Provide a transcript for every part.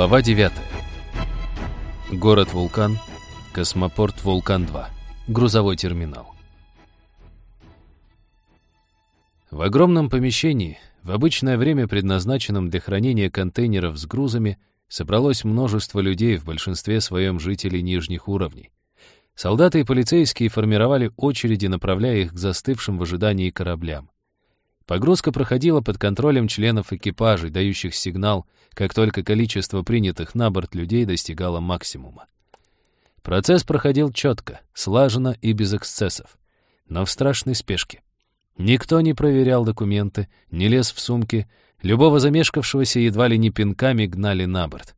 Глава 9. Город Вулкан. Космопорт Вулкан-2. Грузовой терминал. В огромном помещении, в обычное время предназначенном для хранения контейнеров с грузами, собралось множество людей, в большинстве своем жителей нижних уровней. Солдаты и полицейские формировали очереди, направляя их к застывшим в ожидании кораблям. Погрузка проходила под контролем членов экипажей, дающих сигнал, как только количество принятых на борт людей достигало максимума. Процесс проходил четко, слаженно и без эксцессов, но в страшной спешке. Никто не проверял документы, не лез в сумки, любого замешкавшегося едва ли не пинками гнали на борт.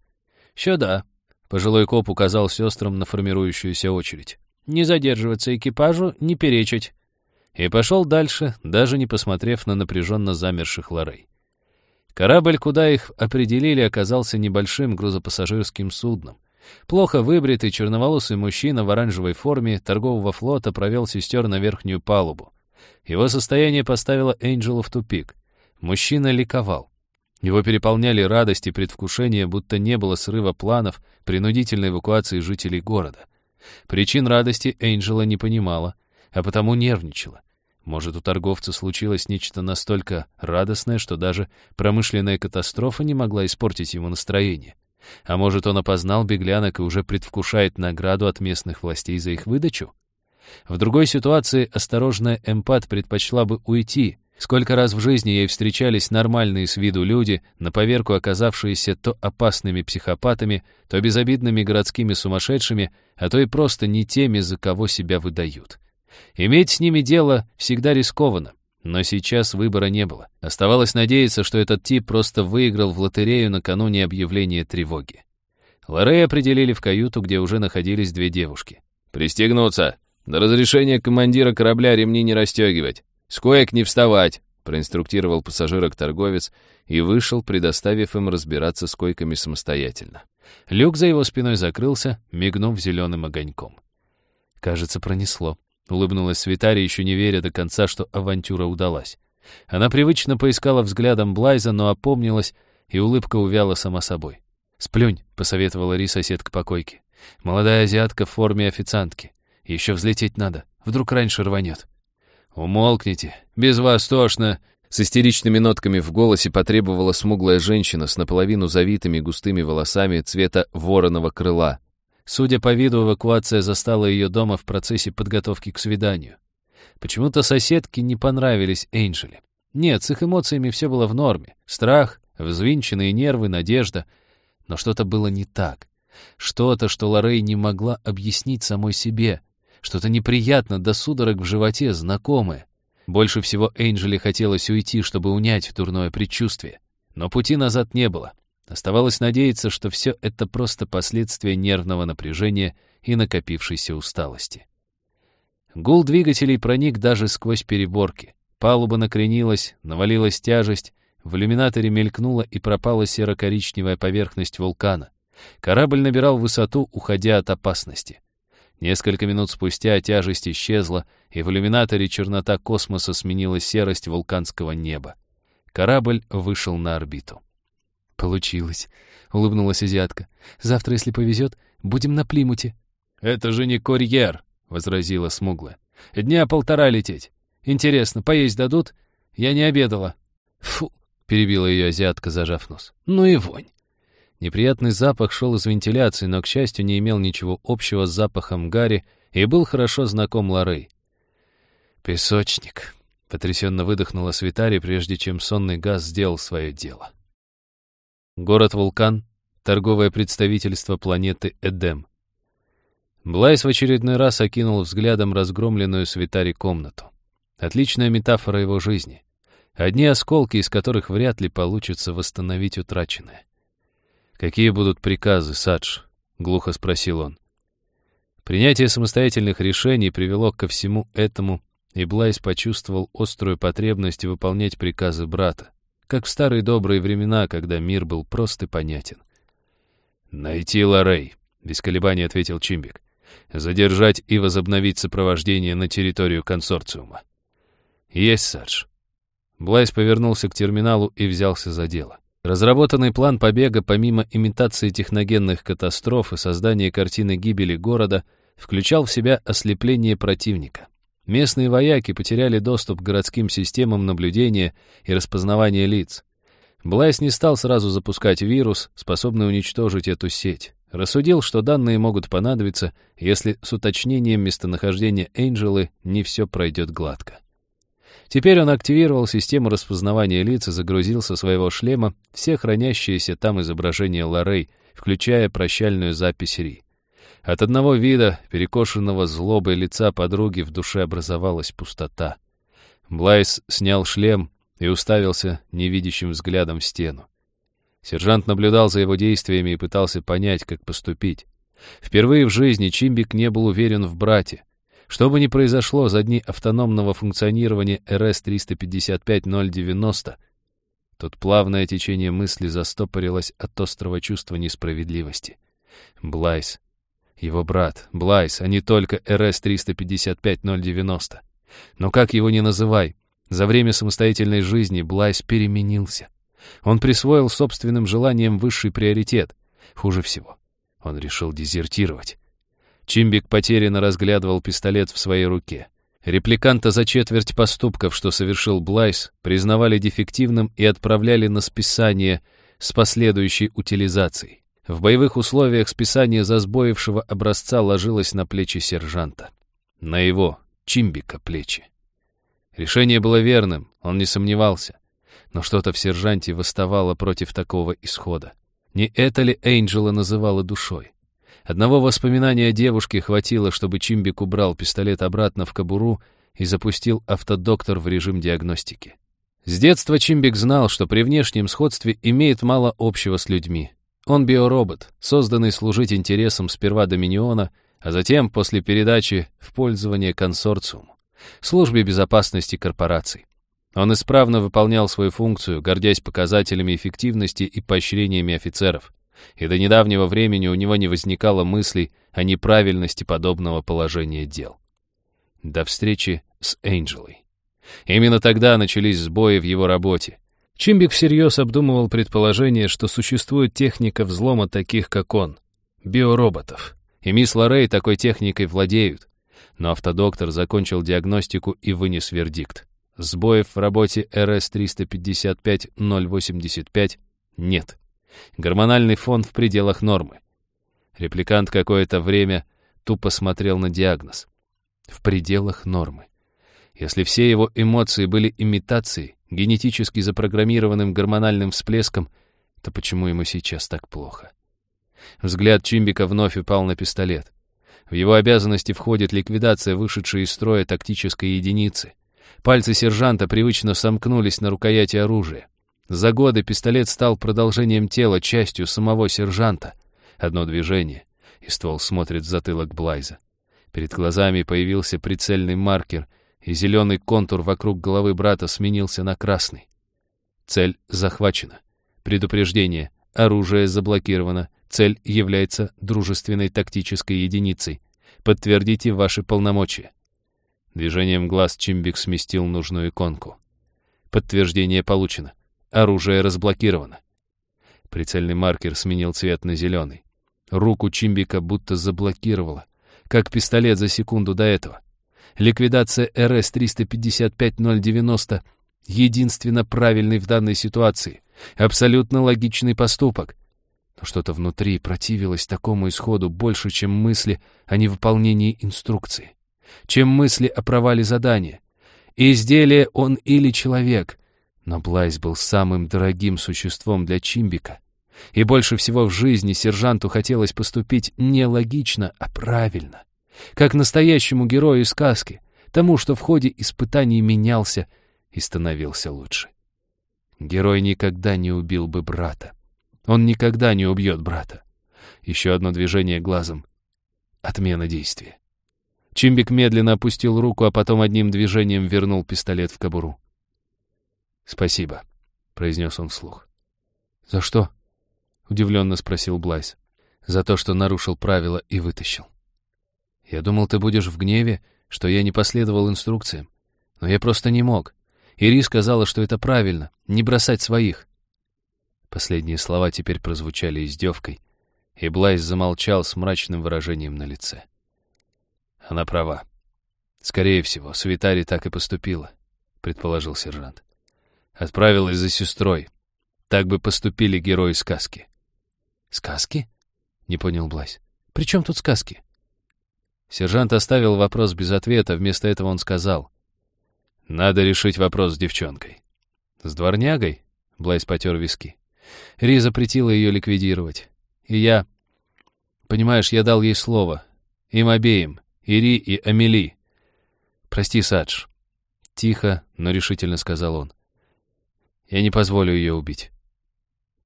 «Сюда», — пожилой коп указал сестрам на формирующуюся очередь. «Не задерживаться экипажу, не перечить и пошел дальше, даже не посмотрев на напряженно замерших лорей. Корабль, куда их определили, оказался небольшим грузопассажирским судном. Плохо выбритый черноволосый мужчина в оранжевой форме торгового флота провел сестер на верхнюю палубу. Его состояние поставило Энджелу в тупик. Мужчина ликовал. Его переполняли радость и предвкушение, будто не было срыва планов принудительной эвакуации жителей города. Причин радости Энджела не понимала, а потому нервничала. Может, у торговца случилось нечто настолько радостное, что даже промышленная катастрофа не могла испортить ему настроение. А может, он опознал беглянок и уже предвкушает награду от местных властей за их выдачу? В другой ситуации осторожная эмпат предпочла бы уйти. Сколько раз в жизни ей встречались нормальные с виду люди, на поверку оказавшиеся то опасными психопатами, то безобидными городскими сумасшедшими, а то и просто не теми, за кого себя выдают. Иметь с ними дело всегда рискованно, но сейчас выбора не было. Оставалось надеяться, что этот тип просто выиграл в лотерею накануне объявления тревоги. Лорей определили в каюту, где уже находились две девушки. «Пристегнуться! До разрешения командира корабля ремни не расстегивать! С коек не вставать!» проинструктировал пассажирок торговец и вышел, предоставив им разбираться с койками самостоятельно. Люк за его спиной закрылся, мигнув зеленым огоньком. Кажется, пронесло. Улыбнулась Свитари, еще не веря до конца, что авантюра удалась. Она привычно поискала взглядом Блайза, но опомнилась, и улыбка увяла сама собой. «Сплюнь», — посоветовала Ри соседка по койке. «Молодая азиатка в форме официантки. Еще взлететь надо. Вдруг раньше рванет». «Умолкните. Без вас тошно». С истеричными нотками в голосе потребовала смуглая женщина с наполовину завитыми густыми волосами цвета вороного крыла, Судя по виду, эвакуация застала ее дома в процессе подготовки к свиданию. Почему-то соседки не понравились Эйнджели. Нет, с их эмоциями все было в норме. Страх, взвинченные нервы, надежда. Но что-то было не так. Что-то, что Лоррей не могла объяснить самой себе. Что-то неприятно до судорог в животе, знакомое. Больше всего Эйнджели хотелось уйти, чтобы унять дурное предчувствие. Но пути назад не было. Оставалось надеяться, что все это просто последствия нервного напряжения и накопившейся усталости. Гул двигателей проник даже сквозь переборки. Палуба накренилась, навалилась тяжесть, в иллюминаторе мелькнула и пропала серо-коричневая поверхность вулкана. Корабль набирал высоту, уходя от опасности. Несколько минут спустя тяжесть исчезла, и в иллюминаторе чернота космоса сменила серость вулканского неба. Корабль вышел на орбиту. «Получилось», — улыбнулась азиатка. «Завтра, если повезет, будем на Плимуте». «Это же не курьер», — возразила смуглая. «Дня полтора лететь. Интересно, поесть дадут? Я не обедала». «Фу», — перебила ее азиатка, зажав нос. «Ну и вонь». Неприятный запах шел из вентиляции, но, к счастью, не имел ничего общего с запахом Гарри и был хорошо знаком Лорей. «Песочник», — потрясенно выдохнула Свитари, прежде чем сонный газ сделал свое дело. Город-вулкан, торговое представительство планеты Эдем. Блайс в очередной раз окинул взглядом разгромленную Свитари комнату. Отличная метафора его жизни. Одни осколки, из которых вряд ли получится восстановить утраченное. «Какие будут приказы, Садж?» — глухо спросил он. Принятие самостоятельных решений привело ко всему этому, и Блайс почувствовал острую потребность выполнять приказы брата как в старые добрые времена, когда мир был прост и понятен. «Найти Лорей», — без колебаний ответил Чимбик. «Задержать и возобновить сопровождение на территорию консорциума». «Есть, Садж». Блайс повернулся к терминалу и взялся за дело. Разработанный план побега, помимо имитации техногенных катастроф и создания картины гибели города, включал в себя ослепление противника. Местные вояки потеряли доступ к городским системам наблюдения и распознавания лиц. Блайс не стал сразу запускать вирус, способный уничтожить эту сеть. Рассудил, что данные могут понадобиться, если с уточнением местонахождения Энджелы не все пройдет гладко. Теперь он активировал систему распознавания лиц и загрузил со своего шлема все хранящиеся там изображения Лоррей, включая прощальную запись Ри. От одного вида, перекошенного злобой лица подруги, в душе образовалась пустота. Блайс снял шлем и уставился невидящим взглядом в стену. Сержант наблюдал за его действиями и пытался понять, как поступить. Впервые в жизни Чимбик не был уверен в брате. Что бы ни произошло за дни автономного функционирования РС-355-090, тут плавное течение мысли застопорилось от острого чувства несправедливости. Блайс. Его брат. Блайс, а не только РС-355-090. Но как его ни называй, за время самостоятельной жизни Блайс переменился. Он присвоил собственным желаниям высший приоритет. Хуже всего, он решил дезертировать. Чимбик потерянно разглядывал пистолет в своей руке. Репликанта за четверть поступков, что совершил Блайс, признавали дефективным и отправляли на списание с последующей утилизацией. В боевых условиях списание засбоившего образца ложилось на плечи сержанта. На его, Чимбика, плечи. Решение было верным, он не сомневался. Но что-то в сержанте восставало против такого исхода. Не это ли Энджела называла душой? Одного воспоминания о девушке хватило, чтобы Чимбик убрал пистолет обратно в кобуру и запустил автодоктор в режим диагностики. С детства Чимбик знал, что при внешнем сходстве имеет мало общего с людьми. Он биоробот, созданный служить интересам сперва Доминиона, а затем, после передачи, в пользование консорциуму службе безопасности корпораций. Он исправно выполнял свою функцию, гордясь показателями эффективности и поощрениями офицеров. И до недавнего времени у него не возникало мыслей о неправильности подобного положения дел. До встречи с Энджелой. Именно тогда начались сбои в его работе. Чимбик всерьез обдумывал предположение, что существует техника взлома таких, как он, биороботов. И мисс Лоррей такой техникой владеют но автодоктор закончил диагностику и вынес вердикт. Сбоев в работе РС-355-085 нет. Гормональный фон в пределах нормы. Репликант какое-то время тупо смотрел на диагноз. В пределах нормы. Если все его эмоции были имитацией, генетически запрограммированным гормональным всплеском, то почему ему сейчас так плохо? Взгляд Чимбика вновь упал на пистолет. В его обязанности входит ликвидация вышедшей из строя тактической единицы. Пальцы сержанта привычно сомкнулись на рукояти оружия. За годы пистолет стал продолжением тела, частью самого сержанта. Одно движение, и ствол смотрит в затылок Блайза. Перед глазами появился прицельный маркер, и зеленый контур вокруг головы брата сменился на красный. Цель захвачена. Предупреждение. Оружие заблокировано. Цель является дружественной тактической единицей. Подтвердите ваши полномочия. Движением глаз Чимбик сместил нужную иконку. Подтверждение получено. Оружие разблокировано. Прицельный маркер сменил цвет на зеленый. Руку Чимбика будто заблокировало, как пистолет за секунду до этого. Ликвидация РС-355-090 — единственно правильный в данной ситуации. Абсолютно логичный поступок но что-то внутри противилось такому исходу больше, чем мысли о невыполнении инструкции, чем мысли о провале задания. Изделие он или человек, но Блайс был самым дорогим существом для Чимбика. И больше всего в жизни сержанту хотелось поступить не логично, а правильно. Как настоящему герою сказки, тому, что в ходе испытаний менялся и становился лучше. Герой никогда не убил бы брата. Он никогда не убьет брата. Еще одно движение глазом. Отмена действия. Чимбик медленно опустил руку, а потом одним движением вернул пистолет в кобуру. «Спасибо», — произнес он вслух. «За что?» — удивленно спросил Блайс. «За то, что нарушил правила и вытащил. Я думал, ты будешь в гневе, что я не последовал инструкциям. Но я просто не мог. Ири сказала, что это правильно, не бросать своих. Последние слова теперь прозвучали издевкой, и Блайс замолчал с мрачным выражением на лице. Она права. Скорее всего, Свитари так и поступила, предположил сержант. Отправилась за сестрой. Так бы поступили герои сказки. Сказки? Не понял Блайс. При чем тут сказки? Сержант оставил вопрос без ответа, вместо этого он сказал. «Надо решить вопрос с девчонкой». «С дворнягой?» — Блайс потер виски. Ри запретила ее ликвидировать. И я... Понимаешь, я дал ей слово. Им обеим. И Ри, и Амели. Прости, Садж. Тихо, но решительно сказал он. Я не позволю ее убить.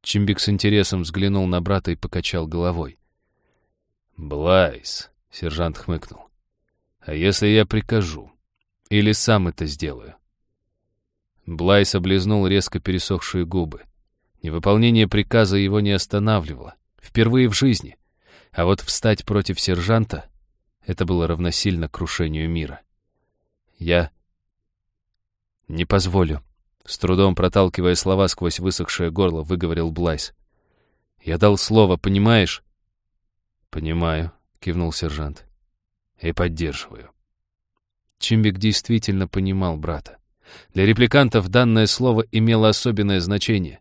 Чимбик с интересом взглянул на брата и покачал головой. «Блайс», — сержант хмыкнул, — «а если я прикажу? Или сам это сделаю?» Блайс облизнул резко пересохшие губы. Невыполнение приказа его не останавливало. Впервые в жизни. А вот встать против сержанта — это было равносильно крушению мира. Я не позволю. С трудом проталкивая слова сквозь высохшее горло, выговорил Блайс. «Я дал слово, понимаешь?» «Понимаю», — кивнул сержант. «И поддерживаю». Чимбик действительно понимал брата. Для репликантов данное слово имело особенное значение.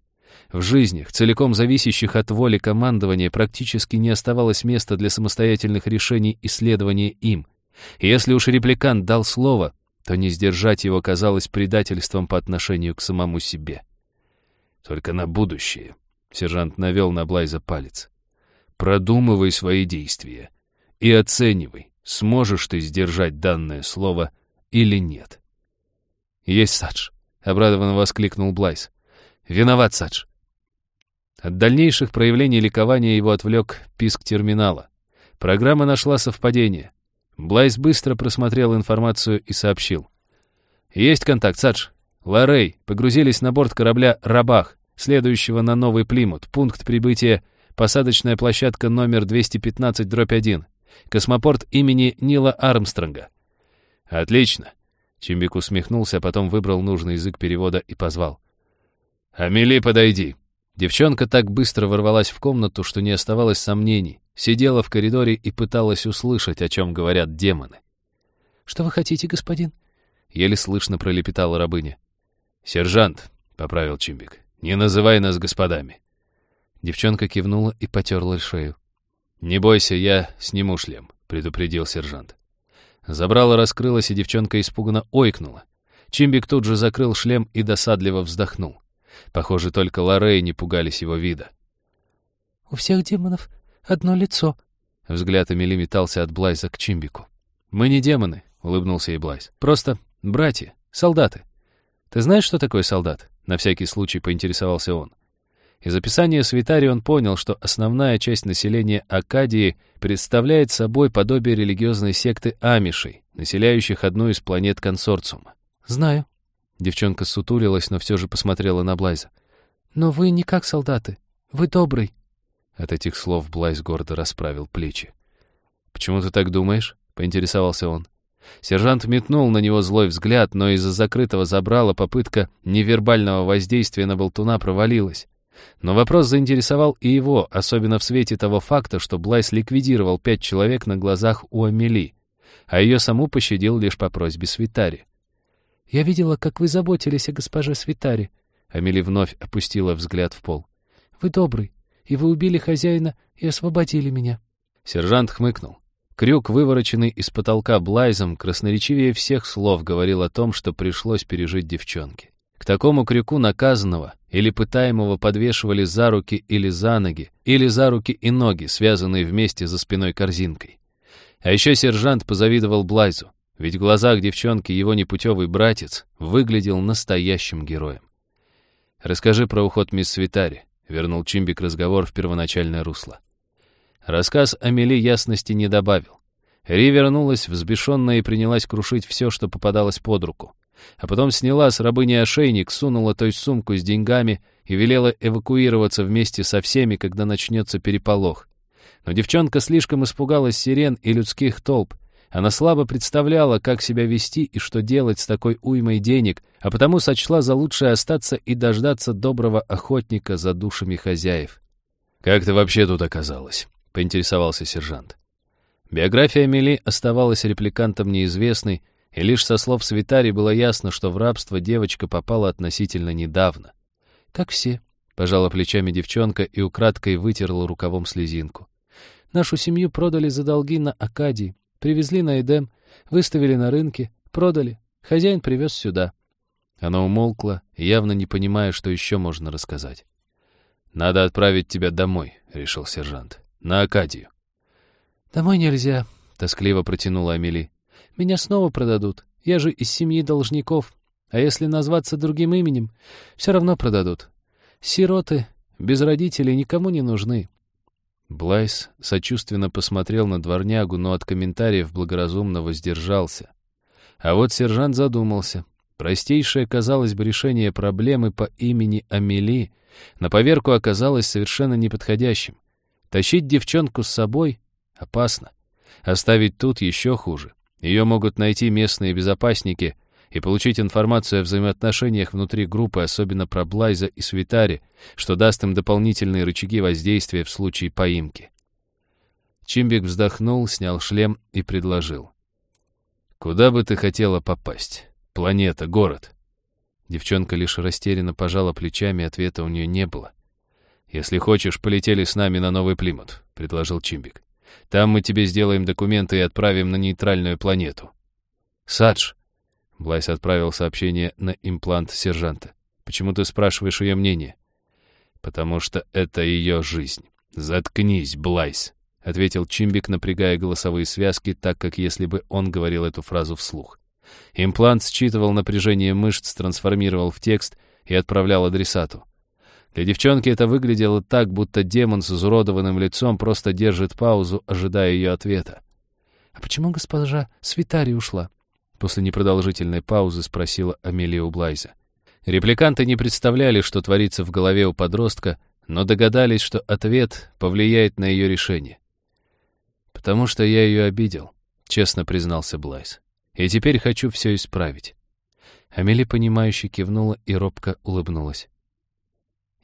В жизнях, целиком зависящих от воли командования, практически не оставалось места для самостоятельных решений и следования им. И если уж репликант дал слово, то не сдержать его казалось предательством по отношению к самому себе. «Только на будущее», — сержант навел на Блайза палец. «Продумывай свои действия и оценивай, сможешь ты сдержать данное слово или нет». «Есть, Садж», — обрадованно воскликнул Блайз. «Виноват, Садж. От дальнейших проявлений ликования его отвлек писк терминала. Программа нашла совпадение. Блайс быстро просмотрел информацию и сообщил. «Есть контакт, Садж. Ларей погрузились на борт корабля «Рабах», следующего на Новый Плимут. Пункт прибытия — посадочная площадка номер 215-1. Космопорт имени Нила Армстронга». «Отлично!» Чимбик усмехнулся, а потом выбрал нужный язык перевода и позвал. «Амели, подойди!» Девчонка так быстро ворвалась в комнату, что не оставалось сомнений. Сидела в коридоре и пыталась услышать, о чем говорят демоны. «Что вы хотите, господин?» Еле слышно пролепетала рабыня. «Сержант», — поправил Чимбик, — «не называй нас господами». Девчонка кивнула и потерла шею. «Не бойся, я сниму шлем», — предупредил сержант. Забрала раскрылась, и девчонка испуганно ойкнула. Чимбик тут же закрыл шлем и досадливо вздохнул. Похоже, только Лорей не пугались его вида. «У всех демонов одно лицо». Взгляд Эмили метался от Блайза к Чимбику. «Мы не демоны», — улыбнулся и Блайз. «Просто братья, солдаты. Ты знаешь, что такое солдат?» На всякий случай поинтересовался он. Из описания Свитари он понял, что основная часть населения Акадии представляет собой подобие религиозной секты амишей, населяющих одну из планет консорциума. «Знаю», Девчонка сутулилась, но все же посмотрела на Блайза. «Но вы не как солдаты. Вы добрый». От этих слов Блайз гордо расправил плечи. «Почему ты так думаешь?» — поинтересовался он. Сержант метнул на него злой взгляд, но из-за закрытого забрала попытка невербального воздействия на болтуна провалилась. Но вопрос заинтересовал и его, особенно в свете того факта, что Блайс ликвидировал пять человек на глазах у Амели, а ее саму пощадил лишь по просьбе Свитари. Я видела, как вы заботились о госпоже Свитаре. Амели вновь опустила взгляд в пол. Вы добрый, и вы убили хозяина и освободили меня. Сержант хмыкнул. Крюк, вывороченный из потолка Блайзом, красноречивее всех слов говорил о том, что пришлось пережить девчонке. К такому крюку наказанного или пытаемого подвешивали за руки или за ноги, или за руки и ноги, связанные вместе за спиной корзинкой. А еще сержант позавидовал Блайзу. Ведь в глазах девчонки его непутевый братец выглядел настоящим героем. «Расскажи про уход мисс Свитари», — вернул Чимбик разговор в первоначальное русло. Рассказ Амели ясности не добавил. Ри вернулась взбешенная и принялась крушить все, что попадалось под руку. А потом сняла с рабыни ошейник, сунула той сумку с деньгами и велела эвакуироваться вместе со всеми, когда начнется переполох. Но девчонка слишком испугалась сирен и людских толп, она слабо представляла, как себя вести и что делать с такой уймой денег, а потому сочла за лучшее остаться и дождаться доброго охотника за душами хозяев. «Как ты вообще тут оказалась?» — поинтересовался сержант. Биография Мели оставалась репликантом неизвестной, и лишь со слов Свитари было ясно, что в рабство девочка попала относительно недавно. «Как все», — пожала плечами девчонка и украдкой вытерла рукавом слезинку. «Нашу семью продали за долги на Акадии, привезли на Эдем, выставили на рынке, продали. Хозяин привез сюда». Она умолкла, явно не понимая, что еще можно рассказать. «Надо отправить тебя домой», — решил сержант. «На Акадию». «Домой нельзя», — тоскливо протянула Амели. «Меня снова продадут. Я же из семьи должников. А если назваться другим именем, все равно продадут. Сироты без родителей никому не нужны». Блайс сочувственно посмотрел на дворнягу, но от комментариев благоразумно воздержался. А вот сержант задумался. Простейшее, казалось бы, решение проблемы по имени Амели на поверку оказалось совершенно неподходящим. Тащить девчонку с собой опасно. Оставить тут еще хуже. Ее могут найти местные безопасники и получить информацию о взаимоотношениях внутри группы, особенно про Блайза и Свитари, что даст им дополнительные рычаги воздействия в случае поимки. Чимбик вздохнул, снял шлем и предложил. «Куда бы ты хотела попасть?» Планета, город. Девчонка лишь растерянно пожала плечами, ответа у нее не было. «Если хочешь, полетели с нами на Новый Плимут», — предложил Чимбик. «Там мы тебе сделаем документы и отправим на нейтральную планету». «Садж», — Блайс отправил сообщение на имплант сержанта. «Почему ты спрашиваешь ее мнение?» «Потому что это ее жизнь. Заткнись, Блайс», — ответил Чимбик, напрягая голосовые связки, так как если бы он говорил эту фразу вслух. Имплант считывал напряжение мышц, трансформировал в текст и отправлял адресату. Для девчонки это выглядело так, будто демон с изуродованным лицом просто держит паузу, ожидая ее ответа. «А почему госпожа Свитари ушла?» После непродолжительной паузы спросила Амелия у Блайза. Репликанты не представляли, что творится в голове у подростка, но догадались, что ответ повлияет на ее решение. «Потому что я ее обидел», — честно признался Блайз. И теперь хочу все исправить». Амели, понимающе кивнула и робко улыбнулась.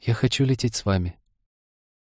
«Я хочу лететь с вами»,